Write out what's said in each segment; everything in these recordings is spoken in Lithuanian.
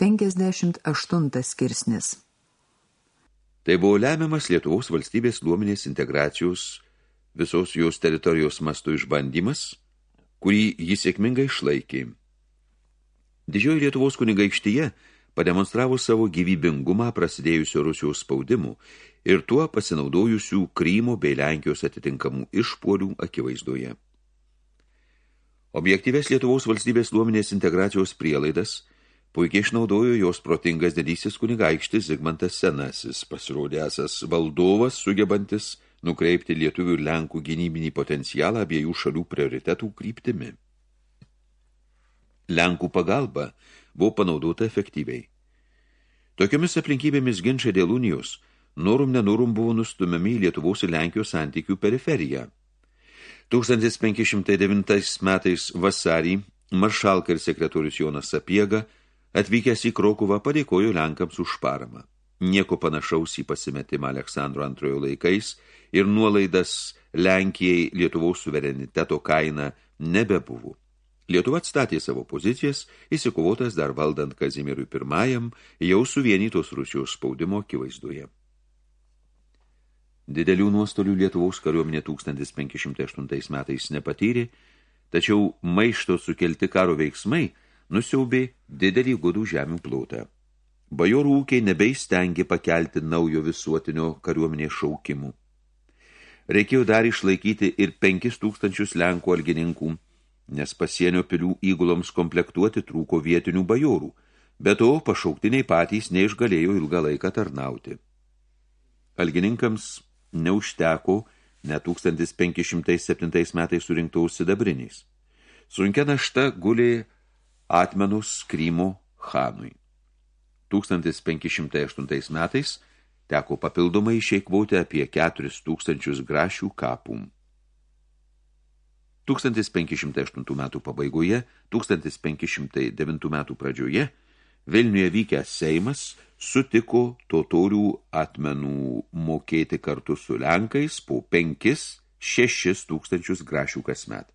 58 skirsnis Tai buvo lemiamas Lietuvos valstybės luomenės integracijos visos jos teritorijos mastų išbandymas, kurį jis sėkmingai išlaikė. Didžioji Lietuvos kunigaikštyje pademonstravo savo gyvybingumą prasidėjusio Rusijos spaudimų ir tuo pasinaudojusių Krymo bei Lenkijos atitinkamų išpuolių akivaizdoje. Objektyvės Lietuvos valstybės luominės integracijos prielaidas puikiai išnaudojo jos protingas didysis kunigaikštis Zigmantas Senasis, pasirodė esas valdovas, sugebantis nukreipti lietuvių ir lenkų gynybinį potencialą abiejų šalių prioritetų kryptimi. Lenkų pagalba buvo panaudota efektyviai. Tokiomis aplinkybėmis ginčiai dėl unijos norum nenorum buvo nustumiami į Lietuvos ir Lenkijos santykių periferiją. 1509 metais vasarį maršalka ir sekretorius Jonas Sapiega atvykęs į Krokuvą padėkojo Lenkams už paramą. Nieko panašaus į pasimetimą Aleksandro antrojo laikais ir nuolaidas Lenkijai Lietuvos suvereniteto kaina nebebuvo. Lietuva atstatė savo pozicijas, įsikovotas dar valdant Kazimirui pirmajam, jau suvienytos Rusijos spaudimo akivaizdoje. Didelių nuostolių Lietuvos kariuomenė 1508 metais nepatyrė, tačiau maišto sukelti karo veiksmai nusiaubė didelį gudų žemių plotą. Bajorų ūkiai nebeistengė pakelti naujo visuotinio kariuomenės šaukimų. Reikėjo dar išlaikyti ir 5000 Lenkų algininkų, nes pasienio pilių įguloms komplektuoti trūko vietinių bajorų, bet to pašauktiniai patys neišgalėjo ilgą laiką tarnauti. Algininkams neužteko net 1507 metais surinktos sidabriniais. Sunkia našta gulė atmenus Krymo Hanui. 1508 metais teko papildomai išeikvoti apie 4000 grašių kapų. 1508 metų pabaigoje, 1509 metų pradžioje Vilniuje vykęs Seimas sutiko totorių atmenų mokėti kartu su Lenkais po 5-6 tūkstančius grašių kasmet.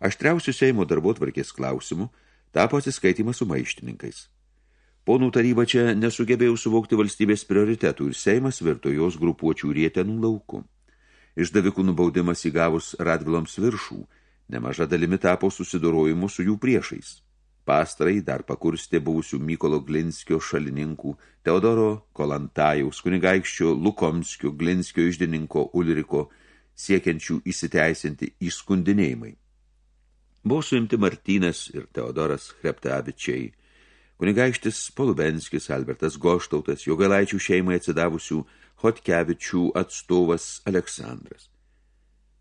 Aštriausių Seimo darbo tvarkės klausimų tapo atsiskaitimas su maištininkais. Ponų taryba čia nesugebėjo suvokti valstybės prioritetų ir Seimas virto jos grupuočių rietenų lauku. Išdavikų nubaudimas įgavus Radviloms viršų, nemaža dalimi tapo susidorojimu su jų priešais. Pastrai dar pakurstė buvusių Mykolo Glinskio šalininkų, Teodoro Kolantajaus, kunigaikščio Lukomskio, Glinskio išdininko Ulriko, siekiančių įsiteisinti įskundinėjimai. Buvo suimti Martynas ir Teodoras Hreptavičiai, kunigaikštis Polubenskis, Albertas Goštautas, jogalaičių šeimai atsidavusių Hotkevičių atstovas Aleksandras.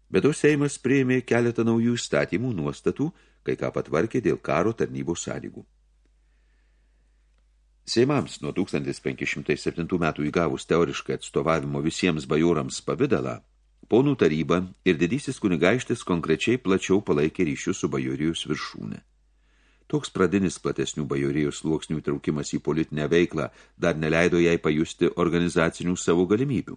Bet to Seimas priėmė keletą naujų įstatymų nuostatų, kai ką patvarkė dėl karo tarnybos sąlygų. Seimams nuo 1507 metų įgavus teoriškai atstovavimo visiems bajorams pavidalą, ponų taryba ir didysis kunigaištis konkrečiai plačiau palaikė ryšius su bajorijos viršūne. Toks pradinis platesnių bajorijos sluoksnių traukimas į politinę veiklą dar neleido jai pajusti organizacinių savo galimybių.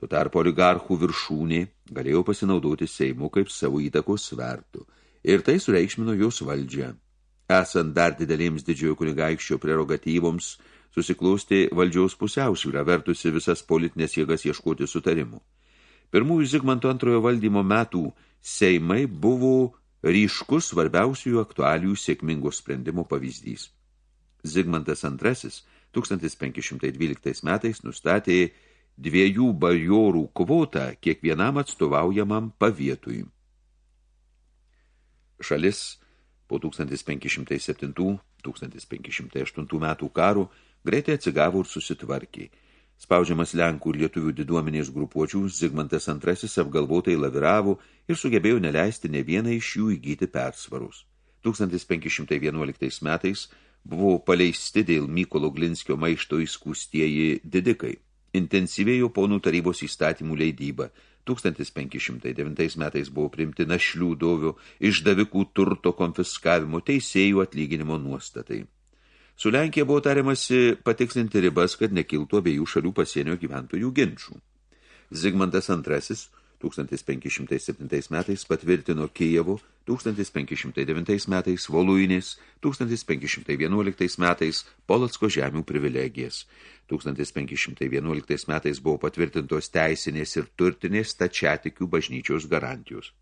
Tuo tarpu oligarchų viršūnė galėjo pasinaudoti Seimu kaip savo įtakos svertų ir tai sureikšmino jos valdžią. Esant dar didelėms didžiojo kunigaikščio prerogatyvoms, susiklausti valdžiaus pusiausvyrą, vertusi visas politinės jėgas ieškoti sutarimų. Pirmųjų Zigmanto antrojo valdymo metų Seimai buvo ryškus svarbiausių aktualijų sėkmingo sprendimo pavyzdys. Zigmantas II 1512 metais nustatė dviejų bajorų kvotą kiekvienam atstovaujamam pavietui. Šalis po 1507-1508 metų karų greitai atsigavo ir susitvarkė – Spaudžiamas Lenkų ir Lietuvių diduomenės grupuočių, Zigmantas II apgalvotai laviravo ir sugebėjo neleisti ne vieną iš jų įgyti persvarus. 1511 metais buvo paleisti dėl Mykolo Glinskio maišto įskūstieji didikai. Intensyvėjo ponų tarybos įstatymų leidyba. 1509 metais buvo primti našlių dovių, išdavikų turto konfiskavimo teisėjų atlyginimo nuostatai. Su Lenkija buvo tariamasi patikslinti ribas, kad nekiltų abiejų šalių pasienio gyventojų ginčių. Zigmantas II 1507 metais patvirtino Kijevo, 1509 metais Voluinis, 1511 metais Polocko žemių privilegijas. 1511 metais buvo patvirtintos teisinės ir turtinės stačiatikių bažnyčios garantijos.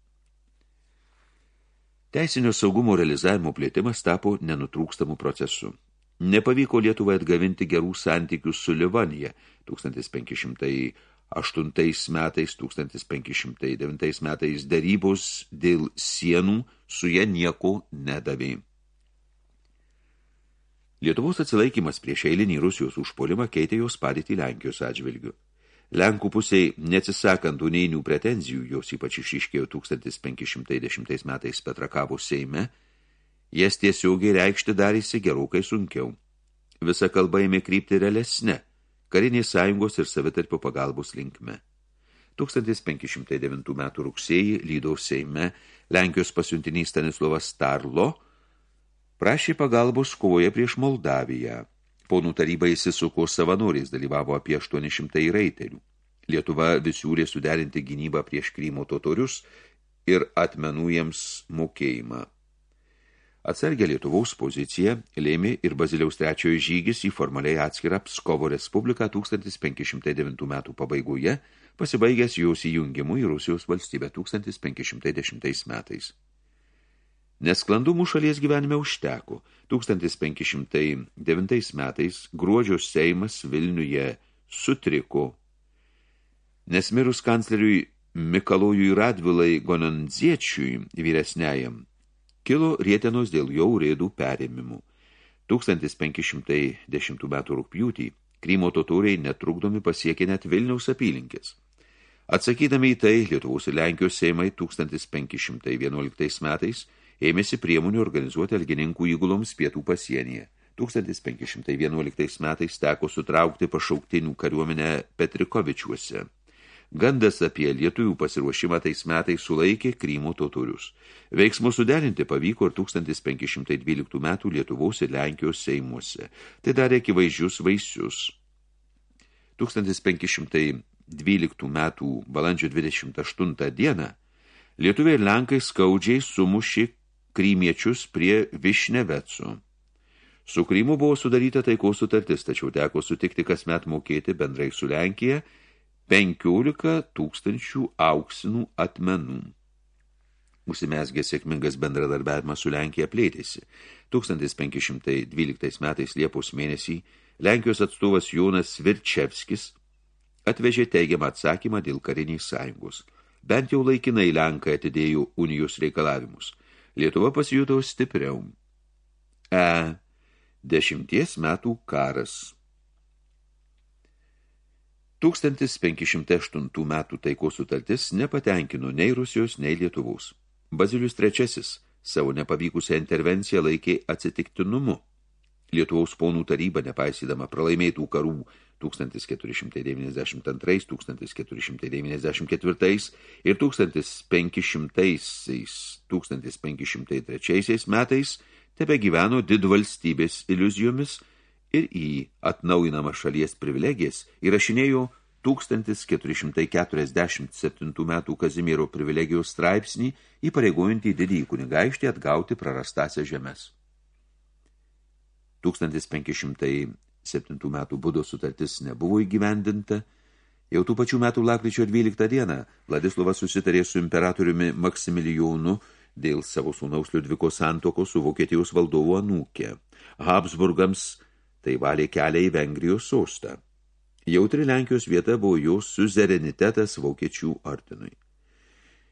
Teisinio saugumo realizavimo plėtimas tapo nenutrūkstamų procesu. Nepavyko Lietuvai atgavinti gerų santykių su Livanija 1508 metais, 1509 metais darybos dėl sienų su ją nieko nedavė. Lietuvos atsilaikymas prieš eilinį Rusijos užpolimą keitė jos padėtį Lenkijos atžvilgiu. Lenkų pusiai, neatsisakant unijinių pretenzijų, jos ypač išiškėjo 1510 metais Petrakavų Seime, jas tiesiogiai reikšti darėsi gerokai sunkiau. Visa kalba ėmė krypti realesne, karinės sąjungos ir savitarpio pagalbos linkme. 1509 metų rugsėjį Lydaus Seime Lenkijos pasiuntinys Stanislovas Starlo prašė pagalbos kovoje prieš Moldaviją – Ponų taryba įsisuko savanoriais, dalyvavo apie 800 raitelių. Lietuva visiūrė suderinti gynybą prieš Krymo totorius ir atmenų jiems mokėjimą. Atsargę Lietuvaus poziciją lėmė ir Baziliaus trečiojo žygis į formaliai atskirą Pskovo Respubliką 1509 metų pabaigoje, pasibaigęs jos įjungimu į Rusijos valstybę 1510 metais. Nesklandumų šalies gyvenime užteko. 1509 metais gruodžio Seimas Vilniuje sutriko. Nes mirus kancleriui Mikalojui Radvilai Gonandziečiui vyresniajam, kilo rietenos dėl jau rėdų perėmimų. 1510 metų rūpjūtį Krymo totoriai netrukdomi pasiekė net Vilniaus apylinkės. Atsakydami į tai, Lietuvos ir Lenkijos Seimai 1511 metais ėmėsi priemonių organizuoti algininkų įguloms pietų pasienyje. 1511 metais teko sutraukti pašauktinių kariuomenę Petrikovičiuose. Gandas apie lietuvių pasiruošimą tais metais sulaikė Krymo totorius. Veiksmų suderinti pavyko ir 1512 metų Lietuvos ir Lenkijos seimuose. Tai darė akivaizdžius vaisius. 1512 metų balandžio 28 dieną Lietuviai ir Lenkai skaudžiai sumušė krymiečius prie Višnevecų. Su Krymu buvo sudaryta taikos sutartis, tačiau teko sutikti kasmet mokėti bendrai su Lenkija 15 tūkstančių auksinų atmenų. Užsimesgė sėkmingas bendradarbiavimas su Lenkija plėtėsi. 1512 metais Liepos mėnesį Lenkijos atstovas Jonas Virčevskis atvežė teigiamą atsakymą dėl kariniais sąjungos. Bent jau laikinai Lenkai atidėjo unijos reikalavimus. Lietuva pasijuto stipriau. E. Dešimties metų karas. 1508 metų taikos sutartis nepatenkino nei Rusijos, nei Lietuvos. Bazilius III savo nepavykusią intervenciją laikė atsitiktinumu. Lietuvos ponų taryba, nepaisydama pralaimėtų karų 1492, 1494 ir 1500-1503 metais tebe gyveno didvalstybės iliuzijomis ir į atnaujinamą šalies privilegijas įrašinėjo 1447 metų Kazimiero privilegijos straipsnį įpareigojantį didįjį kunigaištį atgauti prarastasią žemės. 1507 metų būdo sutartis nebuvo įgyvendinta, jau tų pačių metų lakryčio 12 dieną Vladislovas susitarė su imperatoriumi Maksimilijonu dėl savo sūnaus Liudviko santoko su Vokietijos valdovu anūkė. Habsburgams tai valė kelią į Vengrijos sostą. Jautri Lenkijos vieta buvo jos suzerinitetas Vokiečių ordinui.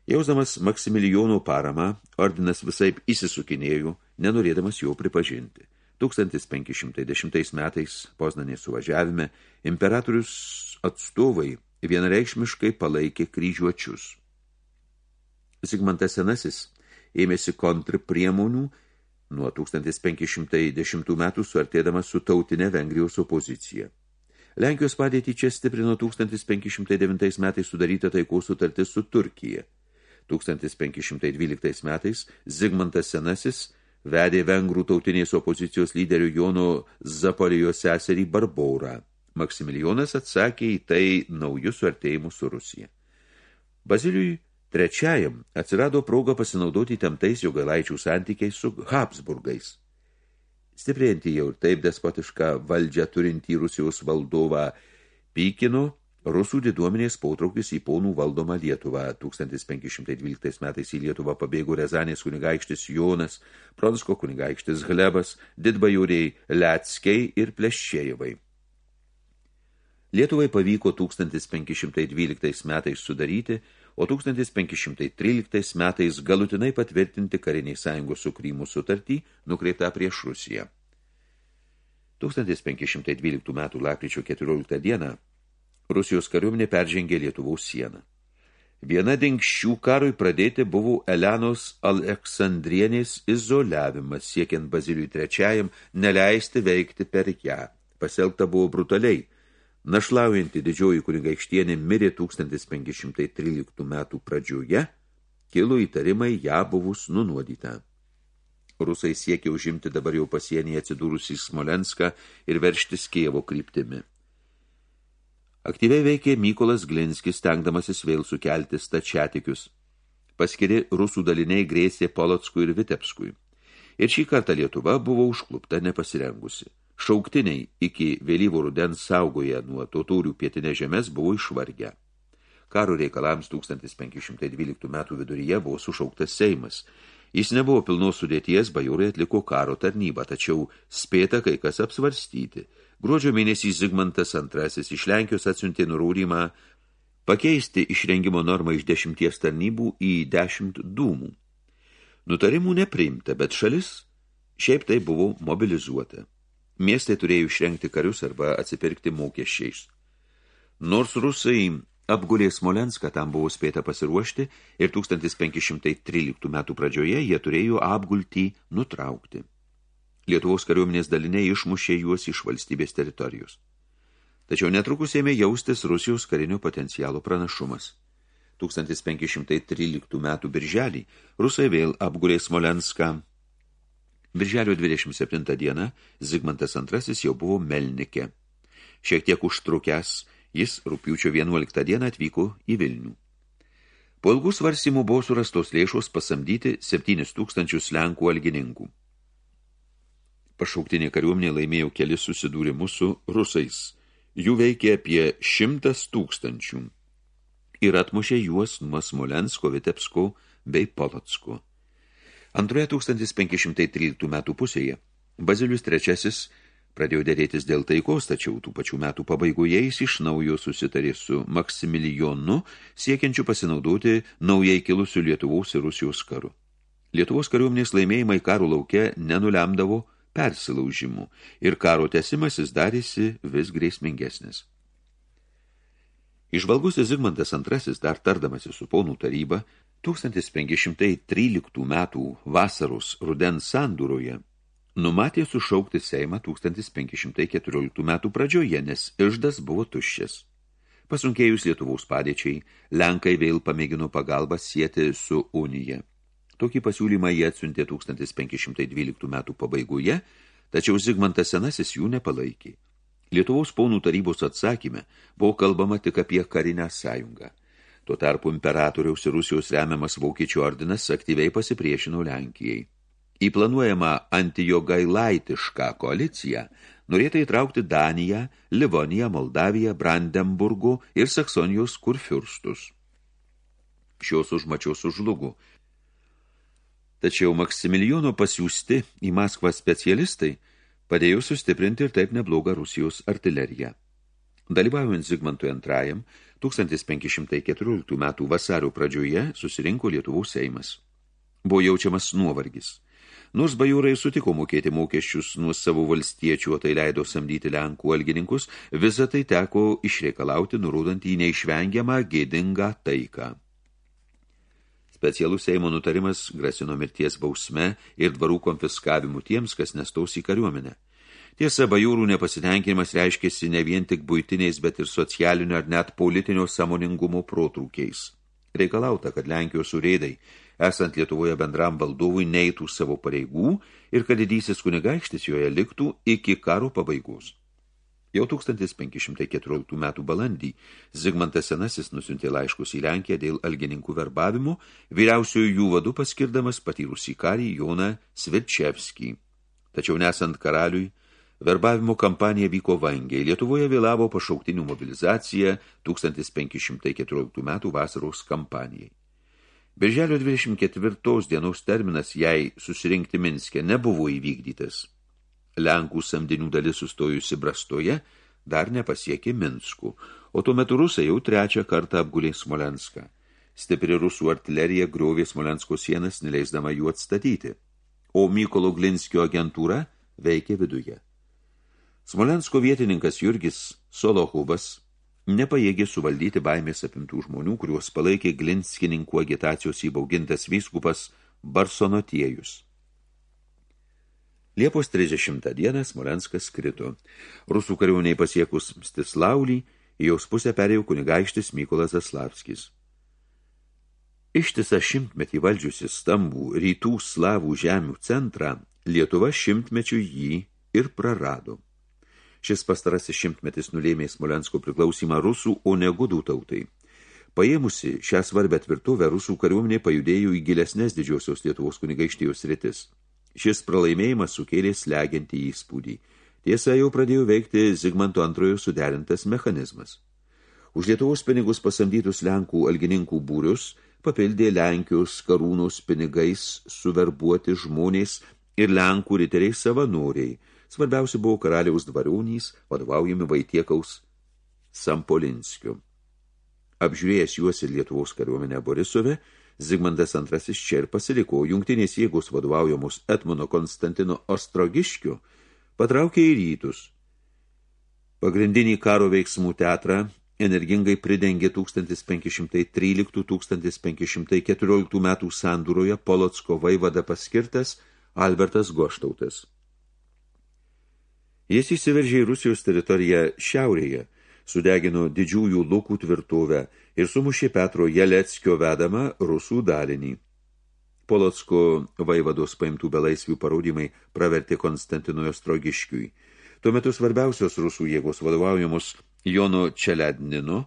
Jausdamas Maksimilijono paramą, ordinas visaip įsisukinėjo, nenorėdamas jo pripažinti. 1510 metais Poznanės suvažiavime imperatorius atstovai vienareikšmiškai palaikė kryžiuočius. Sigmantas Senasis ėmėsi kontrpriemonių nuo 1510 metų suartėdamas su tautinė Vengrijos opozicija. Lenkijos padėtį čia stiprino 1509 metais sudaryta taikos sutartis su Turkija. 1512 metais Zigmantas Senasis vedė vengrų tautinės opozicijos lyderio Jono Zapolijos seserį Barbaurą. Maksimilijonas atsakė į tai naujus suartėjimus su Rusija. Baziliui trečiajam atsirado proga pasinaudoti temtais jogailaičių santykiais su Habsburgais. Stiprėjantį jau ir taip despotišką valdžią turintį Rusijos valdovą pykino Rusų diduomenės pautraukis į ponų valdomą Lietuvą. 1512 metais į Lietuvą pabėgo Rezanės kunigaikštis Jonas, Pronsko kunigaikštis Glebas, didbajūriai Leckiai ir Pleščiejevai. Lietuvai pavyko 1512 metais sudaryti, o 1513 metais galutinai patvirtinti kariniai sąjungos su Krymu sutartį, nukreiptą prieš Rusiją. 1512 metų lakryčio 14 dieną Rusijos kariuomenė peržengė Lietuvaus sieną. Viena dinkščių karui pradėti buvo Elenos Aleksandrienės izoliavimas, siekiant Baziliui trečiajam neleisti veikti per ją. Pasielgta buvo brutaliai. Našlaujanti didžioji kunigaikštienė mirė 1513 metų pradžioje, kilo įtarimai ją buvus nunuodyta. Rusai siekė užimti dabar jau pasienyje atsidūrusį Smolenską ir verštis Kievo kryptimi. Aktyviai veikė Mykolas Glinskis, stengdamasis vėl sukelti stačiatikius. Paskiri rusų daliniai grėsė Polotskui ir Vitebskui. Ir šį kartą Lietuva buvo užklupta nepasirengusi. Šauktiniai iki vėlyvo rudens saugoje nuo totorių pietinė žemės buvo išvargę. Karo reikalams 1512 metų viduryje buvo sušauktas Seimas. Jis nebuvo pilnos sudėties, bajūrai atliko karo tarnybą, tačiau spėta kai kas apsvarstyti – Gruodžio mėnesį Zigmantas II iš Lenkijos atsiuntė nurodymą pakeisti išrengimo normą iš dešimties tarnybų į dešimt dūmų. Nutarimų nepriimta, bet šalis šiaip tai buvo mobilizuota. Miestai turėjo išrengti karius arba atsipirkti mokesčiais. Nors rusai apgulė Smolenską, tam buvo spėta pasiruošti ir 1513 metų pradžioje jie turėjo apgultį nutraukti. Lietuvos kariuomenės daliniai išmušė juos iš valstybės teritorijos. Tačiau netrukus ėmė jaustis Rusijos karinio potencialo pranašumas. 1513 metų birželį Rusai vėl apgulė Smolenską. Birželio 27 dieną Zigmantas II jau buvo Melnike. Šiek tiek užtrukęs, jis rūpiučio 11 dieną atvyko į Vilnių. Po ilgų svarsimų buvo surastos lėšos pasamdyti 7 tūkstančius Lenkų algininkų pašauktinė kariuomenė laimėjo kelis susidūrimus su rusais. Jų veikė apie šimtas tūkstančių ir atmušė juos nuo Smolensko, Vitebsko bei Polotsko. Antroje 1513 metų pusėje Bazilius III pradėjo dėrėtis dėl taikos, tačiau tų pačių metų pabaigoje jis iš naujo susitarė su Maksimilijonu, siekiančiu pasinaudoti naujai kilusių Lietuvos ir Rusijos karu. Lietuvos kariuomenės laimėjimai karų lauke nenulemdavo persilaužimų ir karo tesimasis darėsi vis grėsmingesnis. Išvalgusi Zigmantas II dar tardamasi su ponų taryba 1513 metų vasaros rudens sandūroje numatė sušaukti Seimą 1514 metų pradžioje, nes išdas buvo tuščias. Pasunkėjus Lietuvos padėčiai, Lenkai vėl pamėgino pagalbą sieti su Unija. Tokį pasiūlymą jie atsiuntė 1512 metų pabaigoje, tačiau Zigmantas Senasis jų nepalaikė. Lietuvos ponų tarybos atsakyme buvo kalbama tik apie karinę sąjungą. Tuo tarpu imperatoriaus ir Rusijos remiamas Vokiečių ordinas aktyviai pasipriešino Lenkijai. Į planuojamą antijogailaitišką koaliciją norėta įtraukti Daniją, Livoniją, Moldaviją, Brandenburgų ir Saksonijos kurfiurstus. Šios užmačios sužlugu Tačiau Maksimilijono pasiūsti į Maskvą specialistai padėjo sustiprinti ir taip neblogą Rusijos artileriją. Dalyvaujant Zigmantui II, 1514 metų vasario pradžioje susirinko Lietuvos Seimas. Buvo jaučiamas nuovargis. Nors bajūrai sutiko mokėti mokesčius nuo savo valstiečių, o tai leido samdyti Lenkų algininkus, visą tai teko išreikalauti, nurodant į neišvengiamą gėdingą taiką. Specialus Seimo nutarimas grasino mirties bausme ir dvarų konfiskavimu tiems, kas nestaus į kariuomenę. Tiesa, bajūrų nepasitenkinimas reiškėsi ne vien tik būtiniais, bet ir socialinio ar net politinio samoningumo protrūkiais. Reikalauta, kad Lenkijos urėdai, esant Lietuvoje bendram valdovui, neitų savo pareigų ir kad didysis kunigaikštis joje liktų iki karo pabaigos. Jau 1514 metų balandį Zigmantas Senasis nusiuntė laiškus į Lenkiją dėl algininkų verbavimų, vyriausiojo jų vadu paskirdamas patyrusį karį Joną Svirčevskį. Tačiau nesant karaliui, verbavimo kampanija vyko vangiai. Lietuvoje vėlavo pašauktinių mobilizacija 1514 metų vasaros kampanijai. Birželio 24 dienos terminas jai susirinkti Minske nebuvo įvykdytas. Lenkų samdinių dalis sustojusi Brastoje dar nepasiekė Minskų, o tuo metu rusai jau trečią kartą apgulė Smolenską. Stipri rusų artilerija griovė Smolensko sienas, neleisdama jų atstatyti, o Mykolo Glinskio agentūra veikė viduje. Smolensko vietininkas Jurgis Solohubas nepajėgė suvaldyti baimės apimtų žmonių, kuriuos palaikė glinskininkų agitacijos įbaugintas vyskupas Barsonotiejus. Liepos 30 dieną Smolenskas krito. Rusų kariauniai pasiekus Stislaulį, jaus pusę perėjo kunigaištis Mykolas Zaslavskis. Ištisą šimtmetį valdžiusi stambų rytų slavų žemių centrą, Lietuva šimtmečių jį ir prarado. Šis pastarasis šimtmetis nulėmė Smolensko priklausimą rusų, o ne gudų tautai. Paėmusi šią svarbę tvirtovę, rusų kariuomenė pajudėjo į gilesnės didžiosios Lietuvos kunigaištijos rytis. Šis pralaimėjimas sukėlė slegiantį įspūdį. Tiesa, jau pradėjo veikti Zigmanto antrojo suderintas mechanizmas. Už Lietuvos pinigus pasamdytus Lenkų algininkų būrius papildė Lenkijos karūnos pinigais suverbuoti žmonės ir Lenkų riteriai savanoriai – Svarbiausia buvo karaliaus dvarionys, vadovaujami Vaitiekaus Sampolinskiu. Apžiūrėjęs juos ir Lietuvos kariuomenę Borisove, Zigmandas II čia ir pasiliko, jungtinės jėgos vadovaujamos Etmono Konstantino Ostrogiškiu patraukė į rytus. Pagrindinį karo veiksmų teatrą energingai pridengė 1513-1514 metų sandūroje Polocko vaivada paskirtas Albertas Goštautas. Jis įsiveržė į Rusijos teritoriją šiaurėje, sudegino didžiųjų lūkų tvirtovę ir sumušė Petro Jeleckio vedamą rusų dalinį. Polocko vaivados paimtų belaisvių parodymai pravertė Konstantinojo Strogiškiui. Tuo metu svarbiausios rusų jėgos vadovaujamos Jono Čelednino,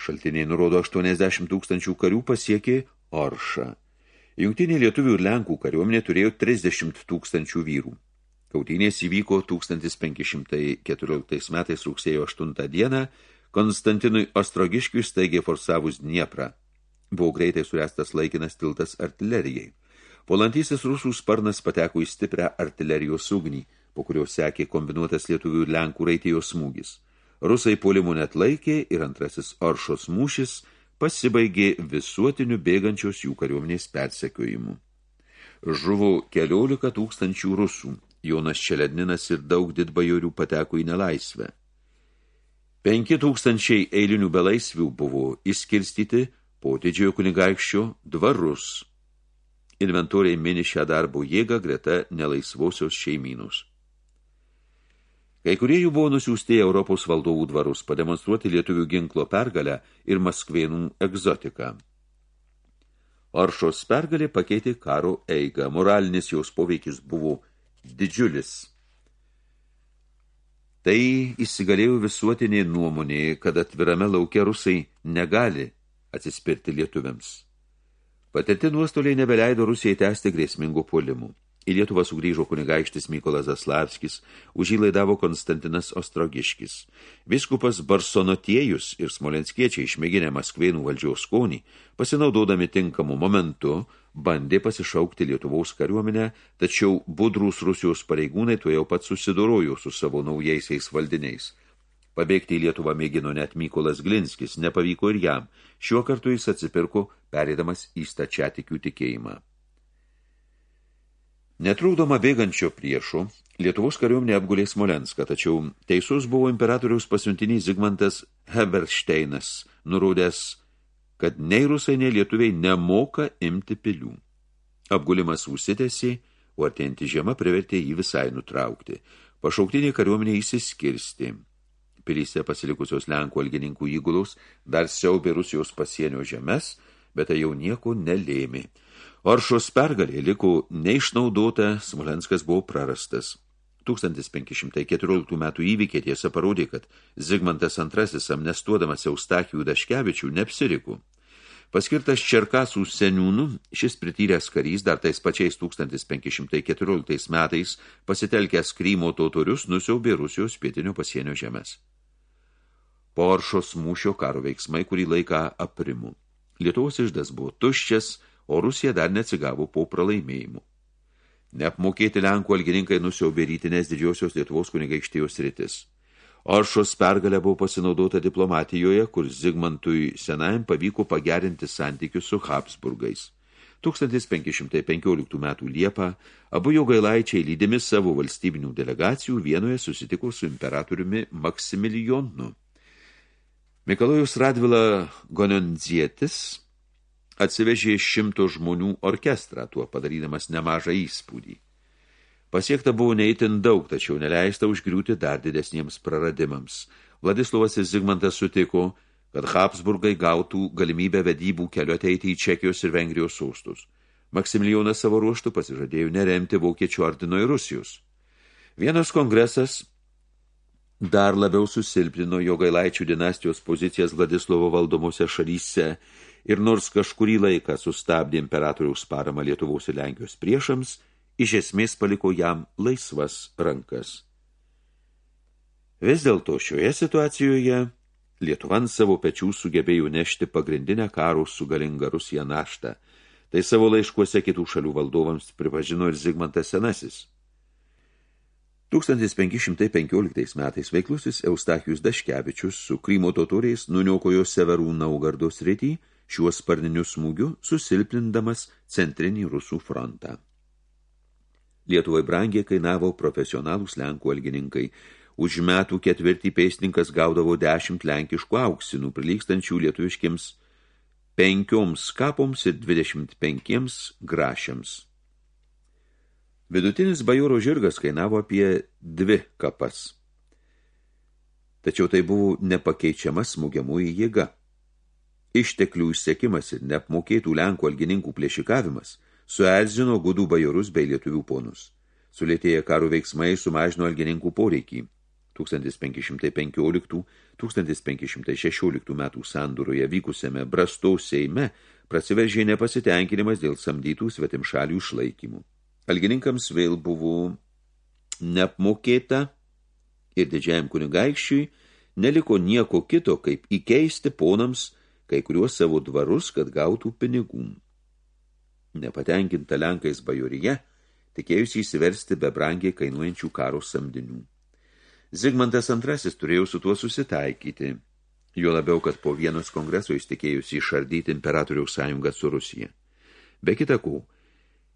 šaltiniai nurodo 80 tūkstančių karių pasiekė Oršą. Jungtinė lietuvių ir Lenkų kariuomenė turėjo 30 tūkstančių vyrų. Kautynės įvyko 1514 metais rugsėjo 8 dieną, Konstantinui Ostrogiškiui staigiai forsavus Dnieprą. Buvo greitai surestas laikinas tiltas artilerijai. Polantysis rusų sparnas pateko į stiprią artilerijos ugnį, po kurio sekė kombinuotas lietuvių ir lenkų raitėjo smūgis. Rusai puolimų net laikė ir antrasis Oršos mūšis pasibaigė visuotiniu bėgančios jų kariuomenės persekiojimu. Žuvo keliolika tūkstančių rusų, Jonas Čeledninas ir daug didbajorių pateko į nelaisvę. Penki tūkstančiai eilinių belaisvių buvo įskirstyti po didžiojo kunigaikščio dvarus. Inventoriai mini šią darbo jėgą greta nelaisvosios šeimynus. Kai kurie jų buvo nusiųsti Europos valdovų dvarus pademonstruoti lietuvių ginklo pergalę ir maskvėnų egzotiką. Oršos pergalė pakeitė karo eigą. Moralinis jos poveikis buvo didžiulis. Tai įsigalėjo visuotinė nuomonė, kad atvirame lauke rusai negali atsispirti lietuviams. Patirti nuostoliai nebeleido Rusijai tęsti grėsmingų puolimų. Į Lietuvą sugrįžo kunigaikštis Mykolas Zaslavskis, už jį laidavo Konstantinas Ostrogiškis. Viskupas Barsonotiejus ir smolenskiečiai išmėginę Maskvėnų valdžiaus skonį, pasinaudodami tinkamu momentu, bandė pasišaukti Lietuvaus kariuomenę, tačiau budrūs Rusijos pareigūnai tuo jau pat susidorojo su savo naujaisiais valdiniais. Pabėgti į Lietuvą mėgino net Mykolas Glinskis, nepavyko ir jam. Šiuo kartu jis atsipirko, perėdamas į stačiatikių tikėjimą. Netrūkdoma bėgančio priešų, Lietuvos kariuomenė apgulė Smolenską, tačiau teisus buvo imperatoriaus pasiuntinys Zigmantas Hebersteinas, nurodęs, kad nei rusai, nei lietuviai nemoka imti pilių. Apgulimas užsitėsi, o artėjantį žiemą privertė jį visai nutraukti. Pašauktiniai kariuomenė įsiskirsti. Pilyse pasilikusios Lenkų algininkų įgulos dar siaubė Rusijos pasienio žemes, bet tai jau nieko nelėmė. Oršos pergalė liko neišnaudota, Smolenskas buvo prarastas. 1514 metų įvykė tiesa parodė, kad Zigmantas II amnestuodamas Eustachijų Daškevičių neapsirikų. Paskirtas Čerkasų seniūnų, šis prityręs karys dar tais pačiais 1514 metais pasitelkęs Krymo totorius nusiaubė Rusijos pietinio pasienio žemės. Po Oršos mūšio karo veiksmai kurį laiką aprimu. Lietuvos išdas buvo tuščias, o Rusija dar neatsigavo po pralaimėjimų. Neapmokėti Lenkų algininkai nusiaubė rytinės didžiosios Lietuvos kunigaikštijos rytis. Oršos pergalė buvo pasinaudota diplomatijoje, kur Zigmantui Senajam pavyko pagerinti santykius su Habsburgais. 1515 metų Liepą abu jo gailaičiai lydimi savo valstybinių delegacijų vienoje susitiko su imperatoriumi Maksimilijonu. Mikalojus Radvila Gonondzietis atsivežė šimto žmonių orkestrą, tuo padarydamas nemažą įspūdį. Pasiekta buvo neįtin daug, tačiau neleista užgriūti dar didesniems praradimams. Vladislovas ir Zigmantas sutiko, kad Habsburgai gautų galimybę vedybų keliu ateiti į Čekijos ir Vengrijos sostus. Maksimilijonas savo ruoštų pasižadėjo neremti Vokiečių ordino ir Rusijos. Vienas kongresas dar labiau susilpnino jo gailaičių dinastijos pozicijas Vladislovo valdomose šalyse ir nors kažkurį laiką sustabdė imperatoriaus paramą Lietuvos ir Lenkijos priešams, iš esmės paliko jam laisvas rankas. Vis dėlto šioje situacijoje Lietuvan savo pečių sugebėjo nešti pagrindinę karų su galinga Rusija naštą. Tai savo laiškuose kitų šalių valdovams pripažino ir Zigmantas Senasis. 1515 metais veiklusis Eustachijus Daškevičius su Krymo totoriais nuniokojo Severų Naugardo sritį, šiuo sparniniu smūgiu susilpnindamas centrinį rusų frontą. Lietuvai brangiai kainavo profesionalūs Lenkų algininkai. Už metų ketvirtį pėstininkas gaudavo dešimt lenkiškų auksinų, prilykstančių lietuviškiams penkioms kapoms ir 25 grašiams. Vidutinis bajoro žirgas kainavo apie dvi kapas. Tačiau tai buvo nepakeičiama smūgiamųjų jėga. Išteklių išsekimas ir neapmokėtų Lenkų algininkų plėšikavimas suerzino gudų bajorus bei lietuvių ponus. Sulėtėję karo veiksmai sumažino algininkų poreikį. 1515-1516 metų sandūroje vykusiame Brastaus seime prasiveržė nepasitenkinimas dėl samdytų svetimšalių išlaikymų. Algininkams vėl buvo neapmokėta ir didžiajam kunigaikščiui neliko nieko kito, kaip įkeisti ponams kai kuriuos savo dvarus, kad gautų pinigų. Nepatenkinta Lenkais bajorija, tikėjusi įsiversti be brangiai kainuojančių karo samdinių. Zigmantas II turėjo su tuo susitaikyti, jo labiau, kad po vienos kongreso jis tikėjusi išardyti imperatoriaus sąjungą su Rusija. Be kitakų,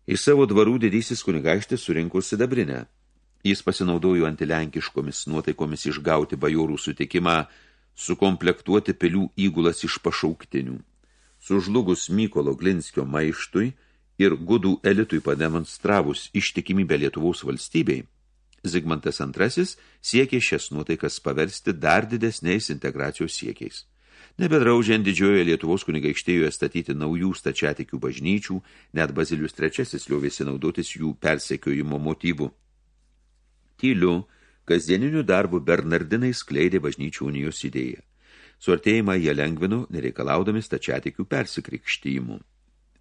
iš savo dvarų didysis kunigaištis surinko sidabrinę. Jis pasinaudojo antilenkiškomis nuotaikomis išgauti bajorų sutikimą sukomplektuoti pilių įgulas iš pašauktinių. Sužlugus Mykolo Glinskio maištui ir gudų elitui pademonstravus ištikimybę Lietuvos valstybei, Zigmantas II siekė šias nuotaikas paversti dar didesniais integracijos siekiais. Nebedraudžiant didžiojoje Lietuvos kunigaikštėjoje statyti naujų stačiatikių bažnyčių, net Bazilius III liovėsi naudotis jų persekiojimo motyvų. Tyliu, kasdieniniu darbu Bernardinai skleidė bažnyčių unijos idėją. Suartėjimą jie lengvino, nereikalaudami stačiatikių persikrikštymų.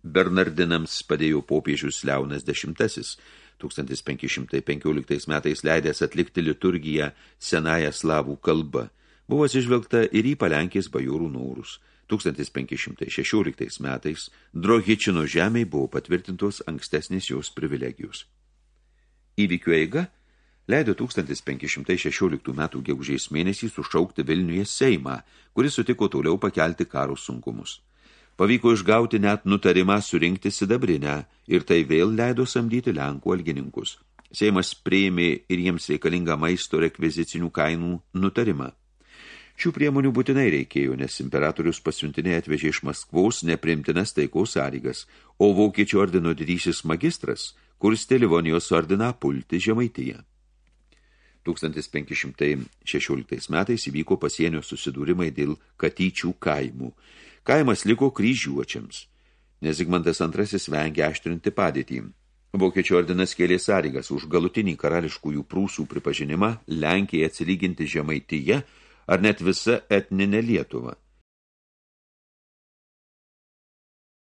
Bernardinams padėjo popiežius Leonas X, 1515 metais leidęs atlikti liturgiją senąją slavų kalbą, buvo atsižvelgta ir į palenkės bajūrų norus. 1516 metais Drohičino žemiai buvo patvirtintos ankstesnės jos privilegijos. Įvykių eiga – leido 1516 metų gegužės mėnesį sušaukti Vilniuje Seimą, kuris sutiko toliau pakelti karų sunkumus. Pavyko išgauti net nutarimą surinkti sidabrinę ir tai vėl leido samdyti Lenkų algininkus. Seimas priėmė ir jiems reikalingą maisto rekvizicinių kainų nutarimą. Šių priemonių būtinai reikėjo, nes imperatorius pasiuntinė atvežė iš Maskvos neprimtinas taikos sąlygas, o vokiečių ordino didysis magistras kurstė Livonijos ordiną pulti Žemaitiją. 1516 metais įvyko pasienio susidūrimai dėl katyčių kaimų. Kaimas liko kryžiuočiams, nes Zigmantas II vengė aštrinti padėtį. Vokiečių ordinas kėlė sąlygas už galutinį karališkųjų prūsų pripažinimą Lenkijai atsilyginti žemaityje ar net visa etninė Lietuva.